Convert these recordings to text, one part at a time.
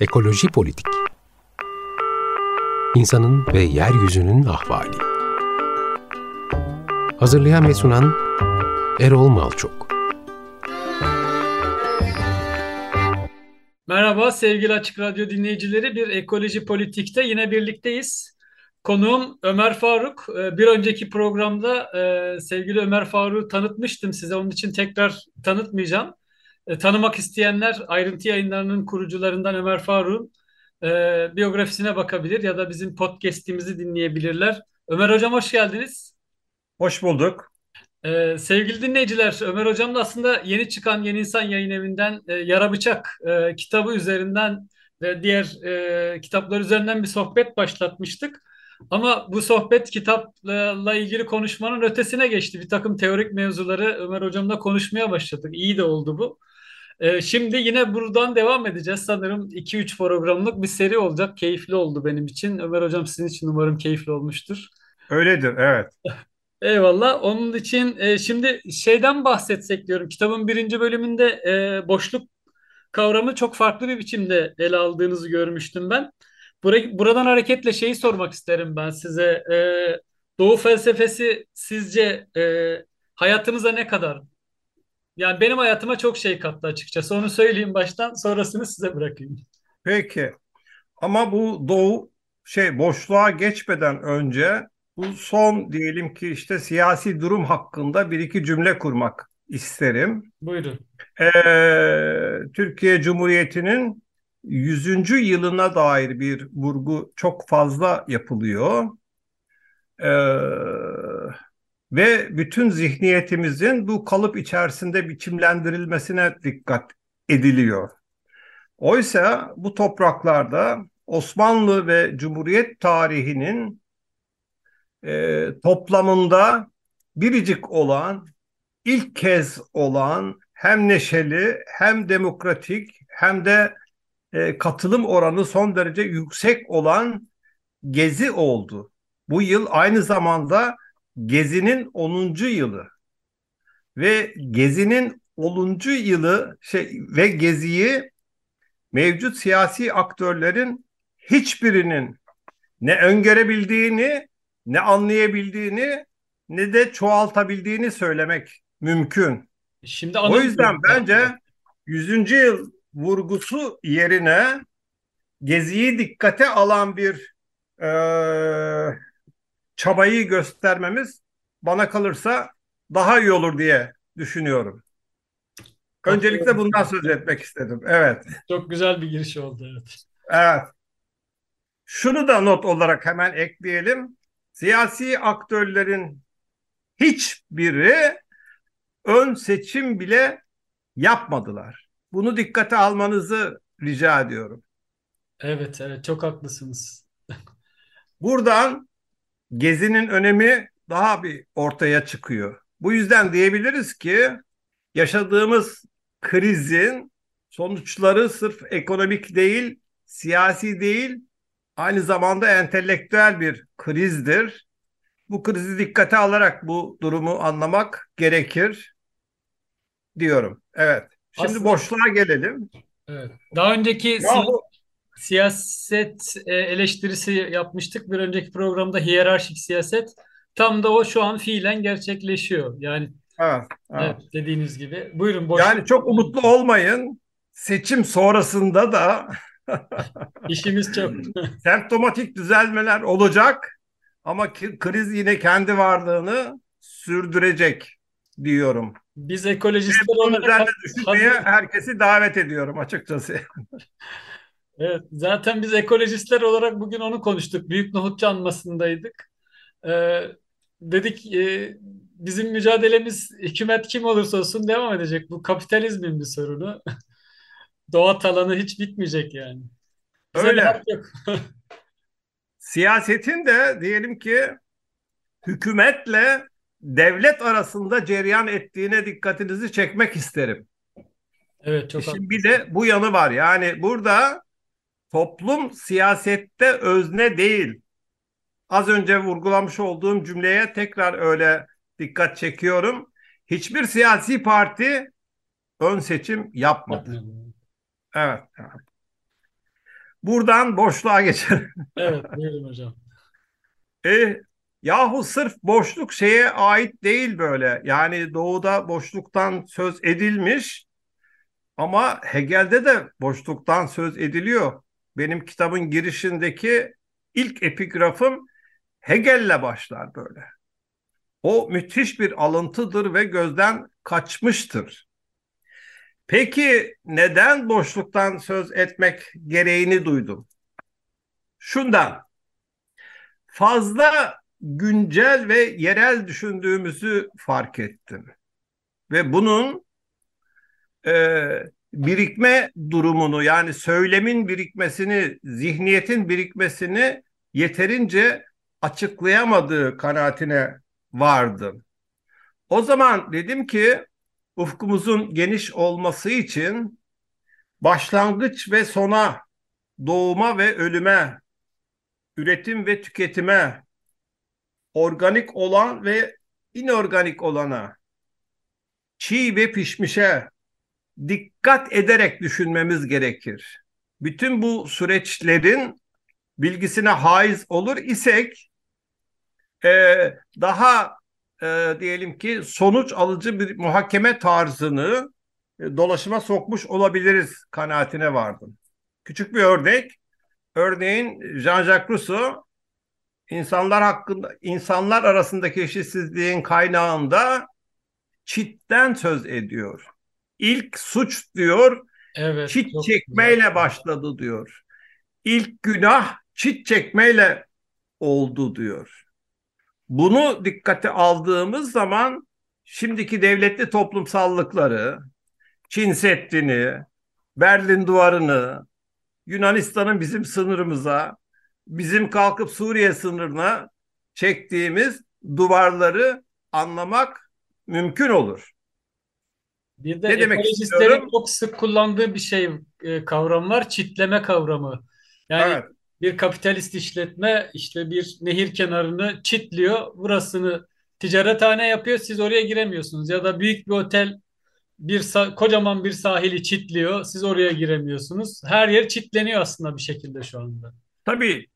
Ekoloji Politik İnsanın ve Yeryüzünün Ahvali Hazırlayan ve sunan Erol Malçok Merhaba sevgili Açık Radyo dinleyicileri. Bir Ekoloji Politik'te yine birlikteyiz. Konuğum Ömer Faruk. Ee, bir önceki programda e, sevgili Ömer Faruk'u tanıtmıştım size. Onun için tekrar tanıtmayacağım. E, tanımak isteyenler ayrıntı yayınlarının kurucularından Ömer Faruk'un e, biyografisine bakabilir ya da bizim podcast'imizi dinleyebilirler. Ömer Hocam hoş geldiniz. Hoş bulduk. Ee, sevgili dinleyiciler, Ömer Hocam da aslında yeni çıkan Yeni İnsan Yayın Evi'nden e, Yara Bıçak e, kitabı üzerinden ve diğer e, kitaplar üzerinden bir sohbet başlatmıştık. Ama bu sohbet kitapla ilgili konuşmanın ötesine geçti. Bir takım teorik mevzuları Ömer Hocam'la konuşmaya başladık. İyi de oldu bu. Ee, şimdi yine buradan devam edeceğiz. Sanırım 2-3 programlık bir seri olacak. Keyifli oldu benim için. Ömer Hocam sizin için umarım keyifli olmuştur. Öyledir, evet. Eyvallah. Onun için e, şimdi şeyden bahsetsek diyorum. Kitabın birinci bölümünde e, boşluk kavramı çok farklı bir biçimde ele aldığınızı görmüştüm ben. Bur buradan hareketle şeyi sormak isterim ben size. E, Doğu felsefesi sizce e, hayatımıza ne kadar? Yani benim hayatıma çok şey kattı açıkçası. Onu söyleyeyim baştan, sonrasını size bırakayım. Peki. Ama bu Doğu şey boşluğa geçmeden önce bu son diyelim ki işte siyasi durum hakkında bir iki cümle kurmak isterim. Buyurun. Ee, Türkiye Cumhuriyeti'nin 100. yılına dair bir vurgu çok fazla yapılıyor. Ee, ve bütün zihniyetimizin bu kalıp içerisinde biçimlendirilmesine dikkat ediliyor. Oysa bu topraklarda Osmanlı ve Cumhuriyet tarihinin e, toplamında biricik olan, ilk kez olan hem neşeli hem demokratik hem de e, katılım oranı son derece yüksek olan Gezi oldu. Bu yıl aynı zamanda Gezi'nin 10. yılı ve Gezi'nin 10. yılı şey ve Gezi'yi mevcut siyasi aktörlerin hiçbirinin ne öngörebildiğini ne anlayabildiğini ne de çoğaltabildiğini söylemek mümkün. Şimdi o yüzden bence 100. yıl vurgusu yerine Gezi'yi dikkate alan bir e, çabayı göstermemiz bana kalırsa daha iyi olur diye düşünüyorum. Öncelikle bundan söz etmek istedim. Evet. Çok güzel bir giriş oldu. Evet. Evet. Şunu da not olarak hemen ekleyelim siyasi aktörlerin hiçbiri ön seçim bile yapmadılar. Bunu dikkate almanızı rica ediyorum. Evet, evet çok haklısınız. Buradan gezinin önemi daha bir ortaya çıkıyor. Bu yüzden diyebiliriz ki yaşadığımız krizin sonuçları sırf ekonomik değil, siyasi değil, aynı zamanda entelektüel bir krizdir. Bu krizi dikkate alarak bu durumu anlamak gerekir diyorum. Evet. Şimdi Aslında, boşluğa gelelim. Evet. Daha önceki Yahu, siyaset e, eleştirisi yapmıştık. Bir önceki programda hiyerarşik siyaset. Tam da o şu an fiilen gerçekleşiyor. Yani evet, evet. evet dediğiniz gibi. Buyurun. Boşluk. Yani çok umutlu olmayın. Seçim sonrasında da İşimiz çok. Semptomatik düzelmeler olacak ama kriz yine kendi varlığını sürdürecek diyorum. Biz ekolojistler olarak düşünmeye herkesi davet ediyorum açıkçası. evet, zaten biz ekolojistler olarak bugün onu konuştuk. Büyük Nohut Canması'ndaydık. Ee, dedik e, bizim mücadelemiz hükümet kim olursa olsun devam edecek. Bu kapitalizmin bir sorunu. doğa talanı hiç bitmeyecek yani. Bize Öyle. yok. Siyasetin de diyelim ki hükümetle devlet arasında cereyan ettiğine dikkatinizi çekmek isterim. Evet çok Şimdi bir de bu yanı var. Yani burada toplum siyasette özne değil. Az önce vurgulamış olduğum cümleye tekrar öyle dikkat çekiyorum. Hiçbir siyasi parti ön seçim yapmadı. Evet. Buradan boşluğa geçelim. Evet, buyurun hocam. E, yahu sırf boşluk şeye ait değil böyle. Yani doğuda boşluktan söz edilmiş ama Hegel'de de boşluktan söz ediliyor. Benim kitabın girişindeki ilk epigrafım Hegel'le başlar böyle. O müthiş bir alıntıdır ve gözden kaçmıştır. Peki neden boşluktan söz etmek gereğini duydum? Şundan, fazla güncel ve yerel düşündüğümüzü fark ettim. Ve bunun e, birikme durumunu yani söylemin birikmesini, zihniyetin birikmesini yeterince açıklayamadığı kanaatine vardım. O zaman dedim ki ufkumuzun geniş olması için başlangıç ve sona, doğuma ve ölüme, üretim ve tüketime, organik olan ve inorganik olana, çiğ ve pişmişe dikkat ederek düşünmemiz gerekir. Bütün bu süreçlerin bilgisine haiz olur isek e, daha e, diyelim ki sonuç alıcı bir muhakeme tarzını e, dolaşıma sokmuş olabiliriz kanaatine vardım. Küçük bir örnek. Örneğin Jean-Jacques Rousseau insanlar hakkında insanlar arasındaki eşitsizliğin kaynağında çitten söz ediyor. İlk suç diyor Evet, çit çekmeyle güzel. başladı diyor. İlk günah çit çekmeyle oldu diyor. Bunu dikkate aldığımız zaman şimdiki devletli toplumsallıkları, Çin Seddi'ni, Berlin Duvarı'nı, Yunanistan'ın bizim sınırımıza, bizim kalkıp Suriye sınırına çektiğimiz duvarları anlamak mümkün olur. Bir de Ne demek ekolojistlerin çok sık kullandığı bir şey e, kavram var. Çitleme kavramı. Yani Evet, bir kapitalist işletme işte bir nehir kenarını çitliyor. Burasını ticarethane yapıyor. Siz oraya giremiyorsunuz. Ya da büyük bir otel bir kocaman bir sahili çitliyor. Siz oraya giremiyorsunuz. Her yer çitleniyor aslında bir şekilde şu anda. tabii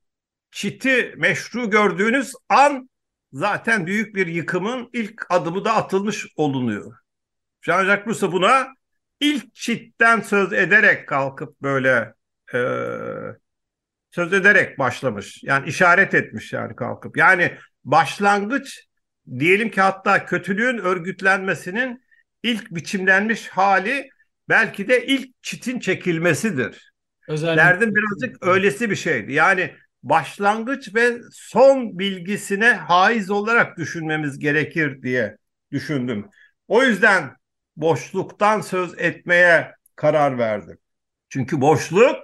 çiti meşru gördüğünüz an zaten büyük bir yıkımın ilk adımı da atılmış olunuyor. Jean-Jacques Rousseau buna ilk çitten söz ederek kalkıp böyle e, söz ederek başlamış. Yani işaret etmiş yani kalkıp. Yani başlangıç diyelim ki hatta kötülüğün örgütlenmesinin ilk biçimlenmiş hali belki de ilk çitin çekilmesidir. Özellikle. Derdim birazcık öylesi bir şeydi. Yani başlangıç ve son bilgisine haiz olarak düşünmemiz gerekir diye düşündüm. O yüzden boşluktan söz etmeye karar verdim. Çünkü boşluk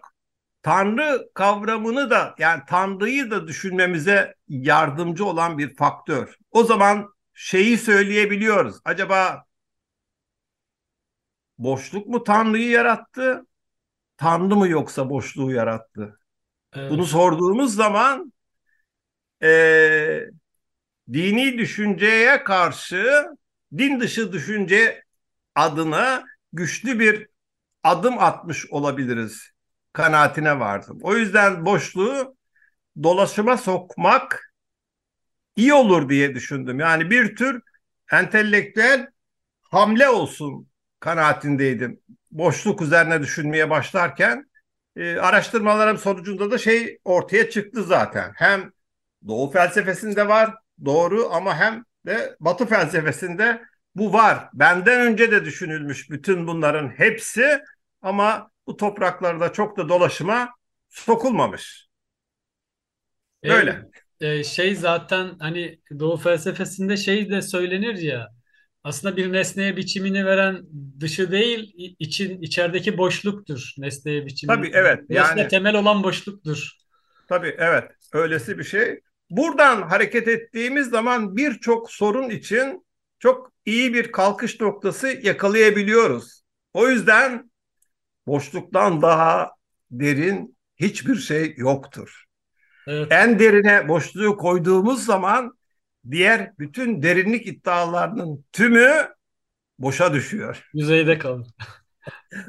Tanrı kavramını da yani Tanrı'yı da düşünmemize yardımcı olan bir faktör. O zaman şeyi söyleyebiliyoruz. Acaba boşluk mu Tanrı'yı yarattı? Tanrı mı yoksa boşluğu yarattı? Evet. Bunu sorduğumuz zaman e, dini düşünceye karşı din dışı düşünce adına güçlü bir adım atmış olabiliriz kanaatine vardım. O yüzden boşluğu dolaşıma sokmak iyi olur diye düşündüm. Yani bir tür entelektüel hamle olsun kanaatindeydim. Boşluk üzerine düşünmeye başlarken e, araştırmalarım sonucunda da şey ortaya çıktı zaten. Hem Doğu felsefesinde var doğru ama hem de Batı felsefesinde bu var. Benden önce de düşünülmüş bütün bunların hepsi ama bu topraklarda çok da dolaşıma sokulmamış. Böyle. E, e, şey zaten hani Doğu felsefesinde şey de söylenir ya aslında bir nesneye biçimini veren dışı değil için içerideki boşluktur nesneye biçimini. Tabii evet Dolayısıyla yani temel olan boşluktur. tabii evet öylesi bir şey. Buradan hareket ettiğimiz zaman birçok sorun için çok iyi bir kalkış noktası yakalayabiliyoruz. O yüzden boşluktan daha derin hiçbir şey yoktur. Evet. En derine boşluğu koyduğumuz zaman diğer bütün derinlik iddialarının tümü boşa düşüyor. Yüzeyde kalır.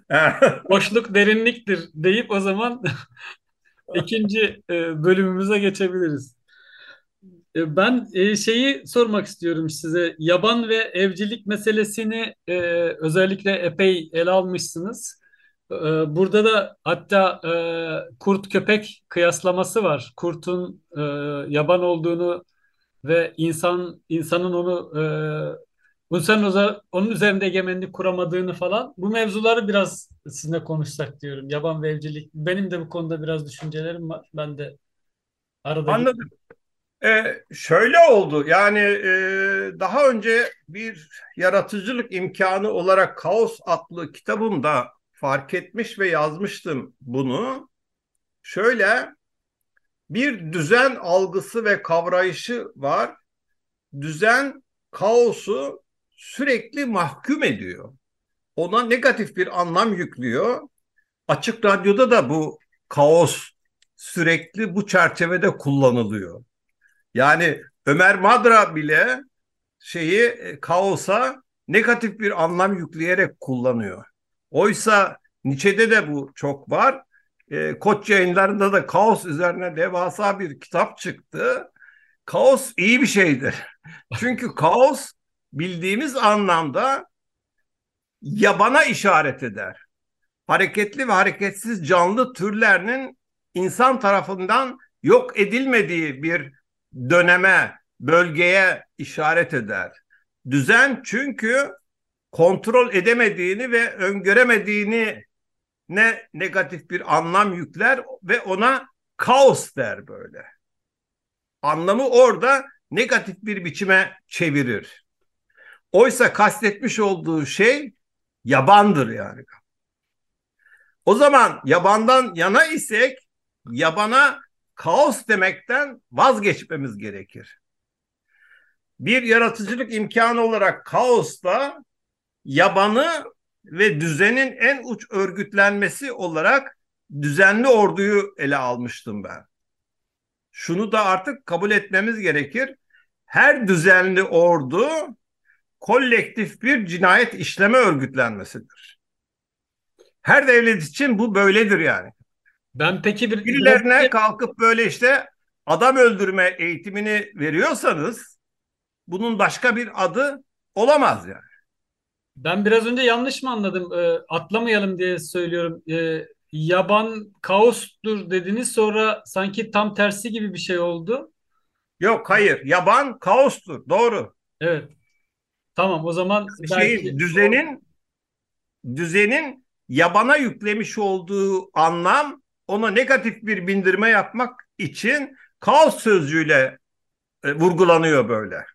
Boşluk derinliktir deyip o zaman ikinci e, bölümümüze geçebiliriz. E, Ben e, şeyi sormak istiyorum size. Yaban ve evcilik meselesini e, özellikle epey ele almışsınız. Burada da hatta kurt köpek kıyaslaması var. Kurtun yaban olduğunu ve insan insanın onu insanın onun üzerinde egemenlik kuramadığını falan. Bu mevzuları biraz sizinle konuşsak diyorum. Yaban ve evcilik. Benim de bu konuda biraz düşüncelerim var. Ben de arada Anladım. Ee, şöyle oldu yani e, daha önce bir yaratıcılık imkanı olarak Kaos adlı kitabımda fark etmiş ve yazmıştım bunu. Şöyle bir düzen algısı ve kavrayışı var. Düzen kaosu sürekli mahkum ediyor. Ona negatif bir anlam yüklüyor. Açık Radyo'da da bu kaos sürekli bu çerçevede kullanılıyor. Yani Ömer Madra bile şeyi e, kaosa negatif bir anlam yükleyerek kullanıyor. Oysa Nietzsche'de de bu çok var. E, Koç yayınlarında da kaos üzerine devasa bir kitap çıktı. Kaos iyi bir şeydir. Çünkü kaos bildiğimiz anlamda yabana işaret eder. Hareketli ve hareketsiz canlı türlerinin insan tarafından yok edilmediği bir döneme, bölgeye işaret eder. Düzen çünkü kontrol edemediğini ve öngöremediğini ne negatif bir anlam yükler ve ona kaos der böyle. Anlamı orada negatif bir biçime çevirir. Oysa kastetmiş olduğu şey yabandır yani. O zaman yabandan yana isek yabana kaos demekten vazgeçmemiz gerekir. Bir yaratıcılık imkanı olarak kaosta yabanı ve düzenin en uç örgütlenmesi olarak düzenli orduyu ele almıştım ben. Şunu da artık kabul etmemiz gerekir. Her düzenli ordu kolektif bir cinayet işleme örgütlenmesidir. Her devlet için bu böyledir yani. Ben peki bir Birilerine kalkıp böyle işte adam öldürme eğitimini veriyorsanız bunun başka bir adı olamaz yani. ben biraz önce yanlış mı anladım? Ee, atlamayalım diye söylüyorum. Ee, yaban kaostur dediniz sonra sanki tam tersi gibi bir şey oldu. Yok hayır yaban kaostur doğru. Evet. Tamam o zaman Şeyin belki düzenin düzenin yabana yüklemiş olduğu anlam ona negatif bir bindirme yapmak için kaos sözcüğüyle e, vurgulanıyor böyle.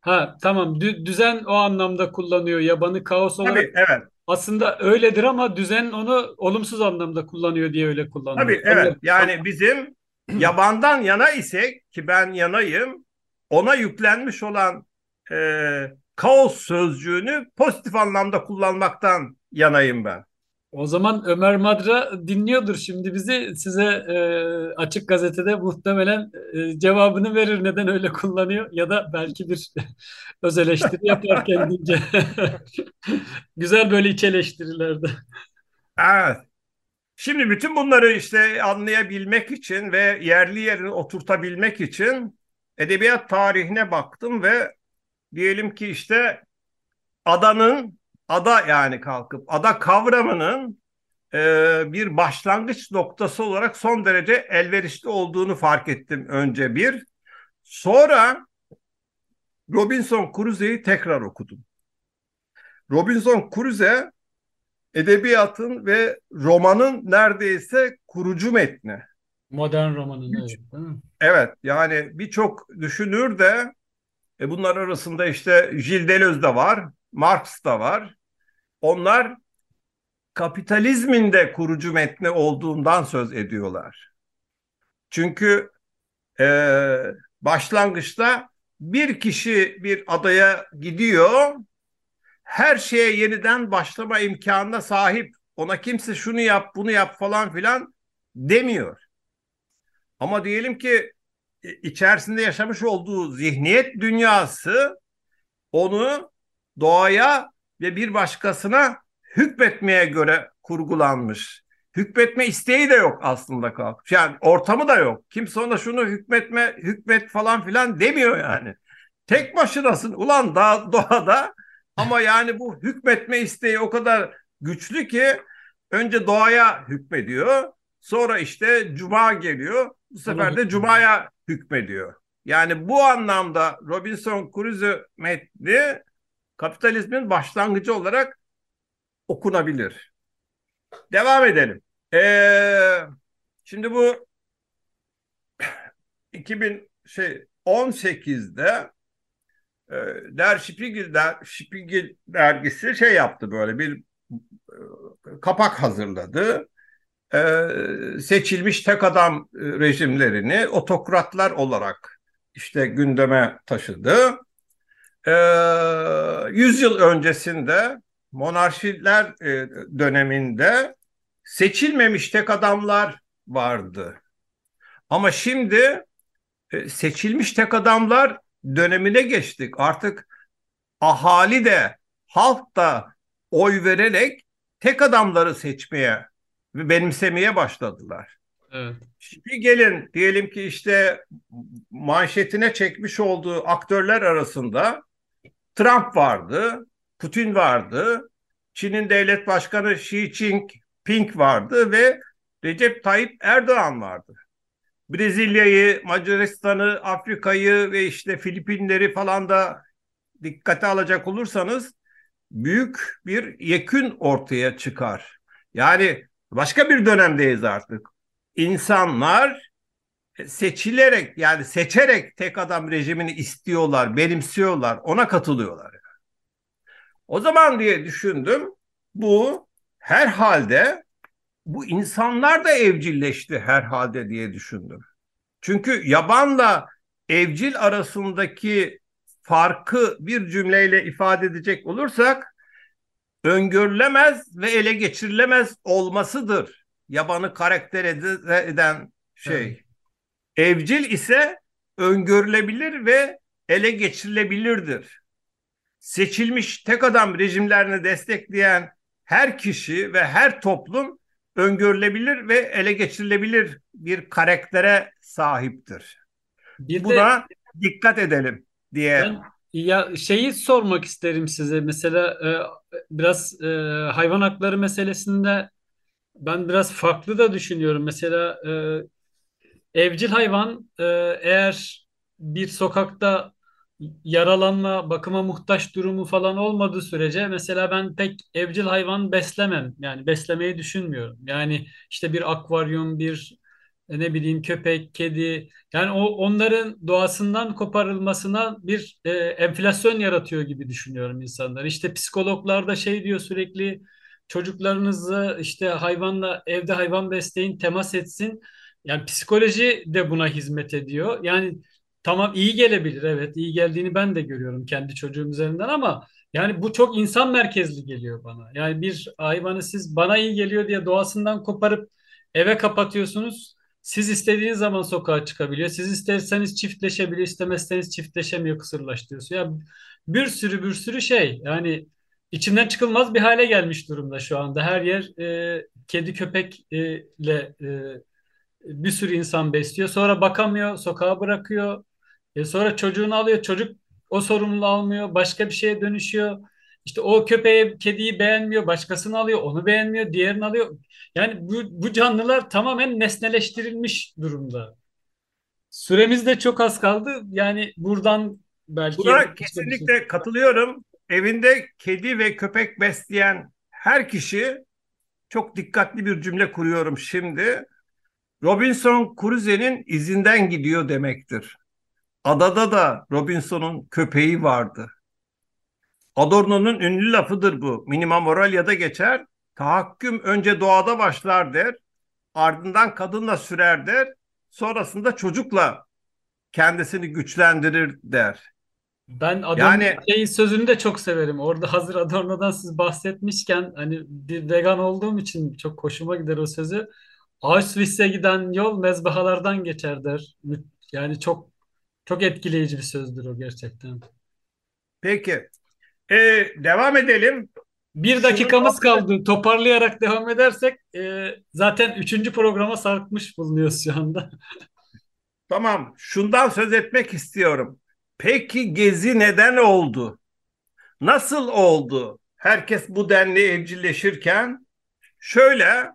ha tamam Dü- düzen o anlamda kullanıyor yabanı kaos olarak. Tabii evet. Aslında öyledir ama düzen onu olumsuz anlamda kullanıyor diye öyle kullanıyor. Tabii evet. Anladım. Yani bizim yabandan yana isek ki ben yanayım ona yüklenmiş olan e, kaos sözcüğünü pozitif anlamda kullanmaktan yanayım ben. O zaman Ömer Madra dinliyordur şimdi bizi. Size e, Açık Gazete'de muhtemelen e, cevabını verir neden öyle kullanıyor ya da belki bir öz eleştiri yapar kendince. Güzel böyle iç eleştirilerde. Evet. Şimdi bütün bunları işte anlayabilmek için ve yerli yerine oturtabilmek için edebiyat tarihine baktım ve diyelim ki işte adanın ada yani kalkıp ada kavramının e, bir başlangıç noktası olarak son derece elverişli olduğunu fark ettim önce bir. Sonra Robinson Crusoe'yi tekrar okudum. Robinson Crusoe edebiyatın ve romanın neredeyse kurucu metni. Modern romanın evet, değil mi? Evet yani birçok düşünür de e, bunlar arasında işte Gilles Deleuze de var, Marx da var. Onlar kapitalizmin de kurucu metni olduğundan söz ediyorlar. Çünkü e, başlangıçta bir kişi bir adaya gidiyor, her şeye yeniden başlama imkanına sahip. Ona kimse şunu yap, bunu yap falan filan demiyor. Ama diyelim ki e, içerisinde yaşamış olduğu zihniyet dünyası onu doğaya ve bir başkasına hükmetmeye göre kurgulanmış. hükmetme isteği de yok aslında kalkmış. Yani ortamı da yok. Kimse ona şunu hükmetme, hükmet falan filan demiyor yani. Tek başınasın ulan da doğada ama yani bu hükmetme isteği o kadar güçlü ki önce doğaya hükmediyor. Sonra işte cuma geliyor. Bu sefer de cumaya hükmediyor. Yani bu anlamda Robinson Crusoe metni kapitalizmin başlangıcı olarak okunabilir. Devam edelim. Ee, şimdi bu 2000 şey 18'de e, Der Spiegel, Der Spiegel dergisi şey yaptı böyle bir e, kapak hazırladı. E, seçilmiş tek adam rejimlerini otokratlar olarak işte gündeme taşıdı. E, 100 yıl öncesinde monarşiler e, döneminde seçilmemiş tek adamlar vardı. Ama şimdi e, seçilmiş tek adamlar dönemine geçtik. Artık ahali de halk da oy vererek tek adamları seçmeye ve benimsemeye başladılar. Evet. Şimdi gelin diyelim ki işte manşetine çekmiş olduğu aktörler arasında Trump vardı, Putin vardı, Çin'in devlet başkanı Xi Jinping vardı ve Recep Tayyip Erdoğan vardı. Brezilya'yı, Macaristan'ı, Afrika'yı ve işte Filipinleri falan da dikkate alacak olursanız büyük bir yekün ortaya çıkar. Yani başka bir dönemdeyiz artık. İnsanlar seçilerek yani seçerek tek adam rejimini istiyorlar, benimsiyorlar, ona katılıyorlar. O zaman diye düşündüm bu herhalde bu insanlar da evcilleşti herhalde diye düşündüm. Çünkü yabanla evcil arasındaki farkı bir cümleyle ifade edecek olursak öngörülemez ve ele geçirilemez olmasıdır. Yabanı karakter eden şey. Evet. Evcil ise öngörülebilir ve ele geçirilebilirdir. Seçilmiş tek adam rejimlerini destekleyen her kişi ve her toplum öngörülebilir ve ele geçirilebilir bir karaktere sahiptir. Bir Buna de, dikkat edelim diye. Ben ya şeyi sormak isterim size. Mesela e, biraz e, hayvan hakları meselesinde ben biraz farklı da düşünüyorum. Mesela e, evcil hayvan e, eğer bir sokakta yaralanma, bakıma muhtaç durumu falan olmadığı sürece mesela ben pek evcil hayvan beslemem. Yani beslemeyi düşünmüyorum. Yani işte bir akvaryum, bir e, ne bileyim köpek, kedi yani o onların doğasından koparılmasına bir e, enflasyon yaratıyor gibi düşünüyorum insanlar. İşte psikologlar da şey diyor sürekli çocuklarınızı işte hayvanla evde hayvan besleyin, temas etsin. Yani psikoloji de buna hizmet ediyor. Yani tamam iyi gelebilir evet iyi geldiğini ben de görüyorum kendi çocuğum üzerinden ama yani bu çok insan merkezli geliyor bana. Yani bir hayvanı siz bana iyi geliyor diye doğasından koparıp eve kapatıyorsunuz. Siz istediğiniz zaman sokağa çıkabiliyor. Siz isterseniz çiftleşebiliyor, istemezseniz çiftleşemiyor, kısırlaştırıyorsun. Ya bir sürü bir sürü şey. Yani içinden çıkılmaz bir hale gelmiş durumda şu anda. Her yer e, kedi köpekle e, bir sürü insan besliyor. Sonra bakamıyor, sokağa bırakıyor. E sonra çocuğunu alıyor. Çocuk o sorumluluğu almıyor. Başka bir şeye dönüşüyor. İşte o köpeği, kediyi beğenmiyor. Başkasını alıyor. Onu beğenmiyor. Diğerini alıyor. Yani bu, bu canlılar tamamen nesneleştirilmiş durumda. Süremiz de çok az kaldı. Yani buradan belki... Buna kesinlikle şey... katılıyorum. Evinde kedi ve köpek besleyen her kişi çok dikkatli bir cümle kuruyorum şimdi. Robinson Crusoe'nin izinden gidiyor demektir. Adada da Robinson'un köpeği vardı. Adorno'nun ünlü lafıdır bu. Minima Moralya'da geçer. Tahakküm önce doğada başlar der. Ardından kadınla sürer der. Sonrasında çocukla kendisini güçlendirir der. Ben Adorno yani, şeyin sözünü de çok severim. Orada hazır Adorno'dan siz bahsetmişken hani bir vegan olduğum için çok hoşuma gider o sözü. Auschwitz'e giden yol mezbahalardan geçer der. Yani çok çok etkileyici bir sözdür o gerçekten. Peki. Ee, devam edelim. Bir dakikamız kaldı. Toparlayarak devam edersek e, zaten üçüncü programa sarkmış bulunuyoruz şu anda. Tamam, şundan söz etmek istiyorum. Peki gezi neden oldu? Nasıl oldu? Herkes bu denli evcilleşirken şöyle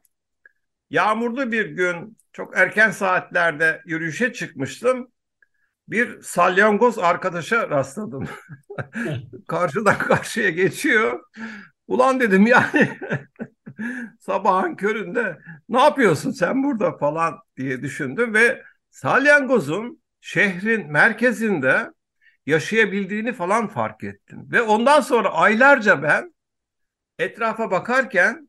yağmurlu bir gün çok erken saatlerde yürüyüşe çıkmıştım. Bir salyangoz arkadaşa rastladım. Karşıdan karşıya geçiyor. Ulan dedim yani sabahın köründe ne yapıyorsun sen burada falan diye düşündüm ve salyangozun şehrin merkezinde yaşayabildiğini falan fark ettim. Ve ondan sonra aylarca ben etrafa bakarken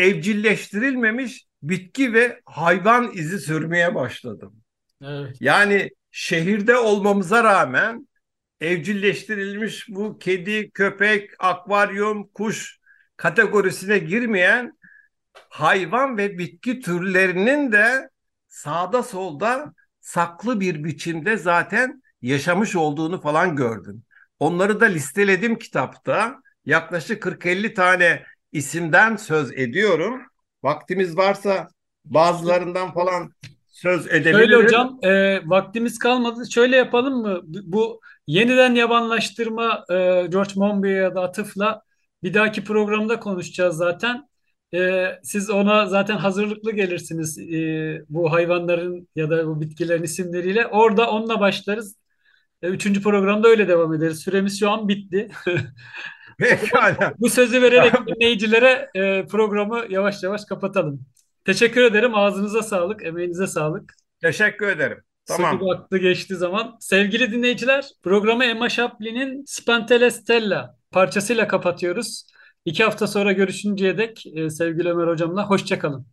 evcilleştirilmemiş bitki ve hayvan izi sürmeye başladım. Evet. Yani şehirde olmamıza rağmen evcilleştirilmiş bu kedi, köpek, akvaryum, kuş kategorisine girmeyen hayvan ve bitki türlerinin de sağda solda saklı bir biçimde zaten yaşamış olduğunu falan gördüm. Onları da listeledim kitapta. Yaklaşık 40-50 tane isimden söz ediyorum. Vaktimiz varsa bazılarından falan söz edebiliriz. Şöyle hocam e, vaktimiz kalmadı. Şöyle yapalım mı? Bu yeniden yabanlaştırma e, George Monbiot'a da atıfla bir dahaki programda konuşacağız zaten. E, siz ona zaten hazırlıklı gelirsiniz e, bu hayvanların ya da bu bitkilerin isimleriyle. Orada onunla başlarız. E, üçüncü programda öyle devam ederiz. Süremiz şu an bitti. Pekala. bu sözü vererek dinleyicilere e, programı yavaş yavaş kapatalım. Teşekkür ederim. Ağzınıza sağlık, emeğinize sağlık. Teşekkür ederim. Tamam. Sözü vakti geçti zaman. Sevgili dinleyiciler, programı Emma Shapley'nin Spantele Stella parçasıyla kapatıyoruz. İki hafta sonra görüşünceye dek e, sevgili Ömer Hocam'la hoşçakalın.